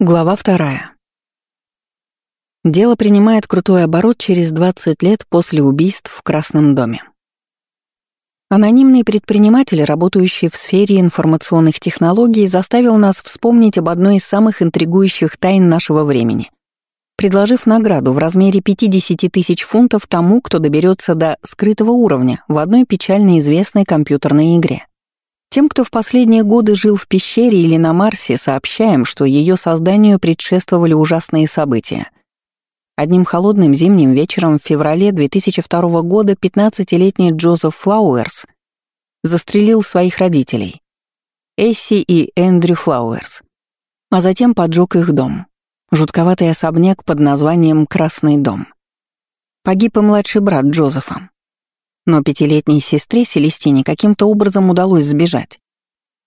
Глава вторая. Дело принимает крутой оборот через 20 лет после убийств в Красном доме. Анонимный предприниматель, работающий в сфере информационных технологий, заставил нас вспомнить об одной из самых интригующих тайн нашего времени, предложив награду в размере 50 тысяч фунтов тому, кто доберется до скрытого уровня в одной печально известной компьютерной игре. Тем, кто в последние годы жил в пещере или на Марсе, сообщаем, что ее созданию предшествовали ужасные события. Одним холодным зимним вечером в феврале 2002 года 15-летний Джозеф Флауэрс застрелил своих родителей, Эсси и Эндрю Флауэрс, а затем поджег их дом, жутковатый особняк под названием «Красный дом». Погиб и младший брат Джозефа, но пятилетней сестре Селестине каким-то образом удалось сбежать.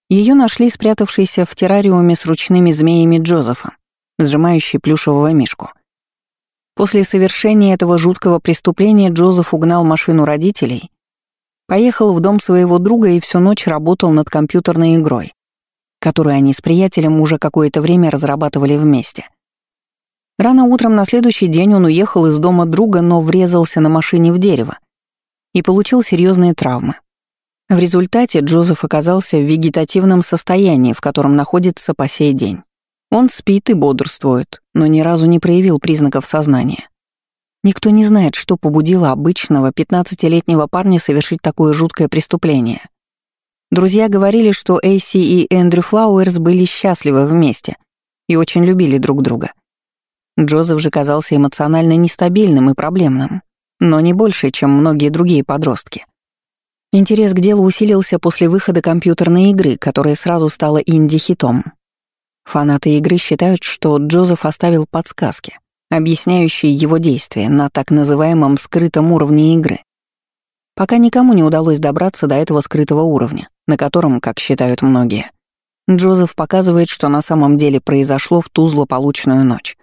Ее нашли спрятавшейся в террариуме с ручными змеями Джозефа, сжимающей плюшевого мишку. После совершения этого жуткого преступления Джозеф угнал машину родителей, поехал в дом своего друга и всю ночь работал над компьютерной игрой, которую они с приятелем уже какое-то время разрабатывали вместе. Рано утром на следующий день он уехал из дома друга, но врезался на машине в дерево, и получил серьезные травмы. В результате Джозеф оказался в вегетативном состоянии, в котором находится по сей день. Он спит и бодрствует, но ни разу не проявил признаков сознания. Никто не знает, что побудило обычного 15-летнего парня совершить такое жуткое преступление. Друзья говорили, что Эйси и Эндрю Флауэрс были счастливы вместе и очень любили друг друга. Джозеф же казался эмоционально нестабильным и проблемным но не больше, чем многие другие подростки. Интерес к делу усилился после выхода компьютерной игры, которая сразу стала инди-хитом. Фанаты игры считают, что Джозеф оставил подсказки, объясняющие его действия на так называемом скрытом уровне игры. Пока никому не удалось добраться до этого скрытого уровня, на котором, как считают многие, Джозеф показывает, что на самом деле произошло в ту злополучную ночь.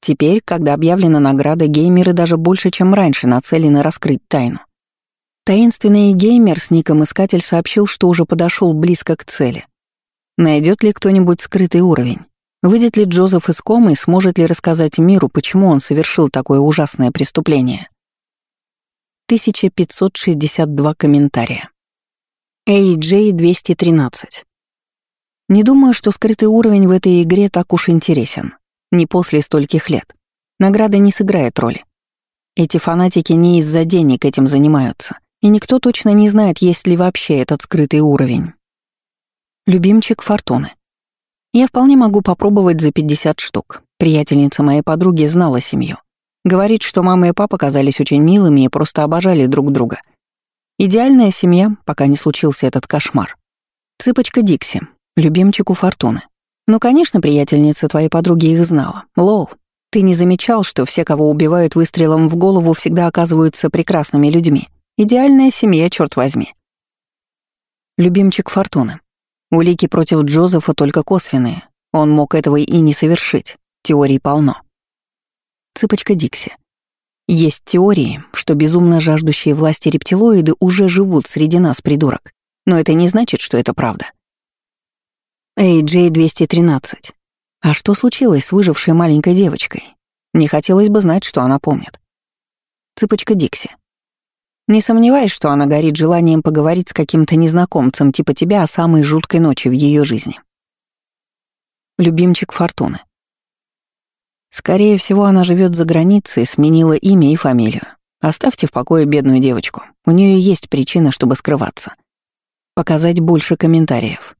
Теперь, когда объявлена награда, геймеры даже больше, чем раньше, нацелены раскрыть тайну. Таинственный геймер с ником Искатель сообщил, что уже подошел близко к цели. Найдет ли кто-нибудь скрытый уровень? Выйдет ли Джозеф из комы и сможет ли рассказать миру, почему он совершил такое ужасное преступление? 1562 комментария. AJ-213. Не думаю, что скрытый уровень в этой игре так уж интересен. Не после стольких лет. Награда не сыграет роли. Эти фанатики не из-за денег этим занимаются, и никто точно не знает, есть ли вообще этот скрытый уровень. Любимчик Фортуны. Я вполне могу попробовать за 50 штук. Приятельница моей подруги знала семью. Говорит, что мама и папа казались очень милыми и просто обожали друг друга. Идеальная семья, пока не случился этот кошмар. Цыпочка Дикси, любимчику Фортуны. Ну, конечно, приятельница твоей подруги их знала. Лол, ты не замечал, что все, кого убивают выстрелом в голову, всегда оказываются прекрасными людьми? Идеальная семья, черт возьми. Любимчик Фортуны. Улики против Джозефа только косвенные. Он мог этого и не совершить. Теорий полно. Цыпочка Дикси. Есть теории, что безумно жаждущие власти рептилоиды уже живут среди нас, придурок. Но это не значит, что это правда. AJ-213. А что случилось с выжившей маленькой девочкой? Не хотелось бы знать, что она помнит. Цыпочка Дикси. Не сомневаюсь, что она горит желанием поговорить с каким-то незнакомцем типа тебя о самой жуткой ночи в ее жизни. Любимчик Фортуны. Скорее всего, она живет за границей, сменила имя и фамилию. Оставьте в покое бедную девочку. У нее есть причина, чтобы скрываться. Показать больше комментариев.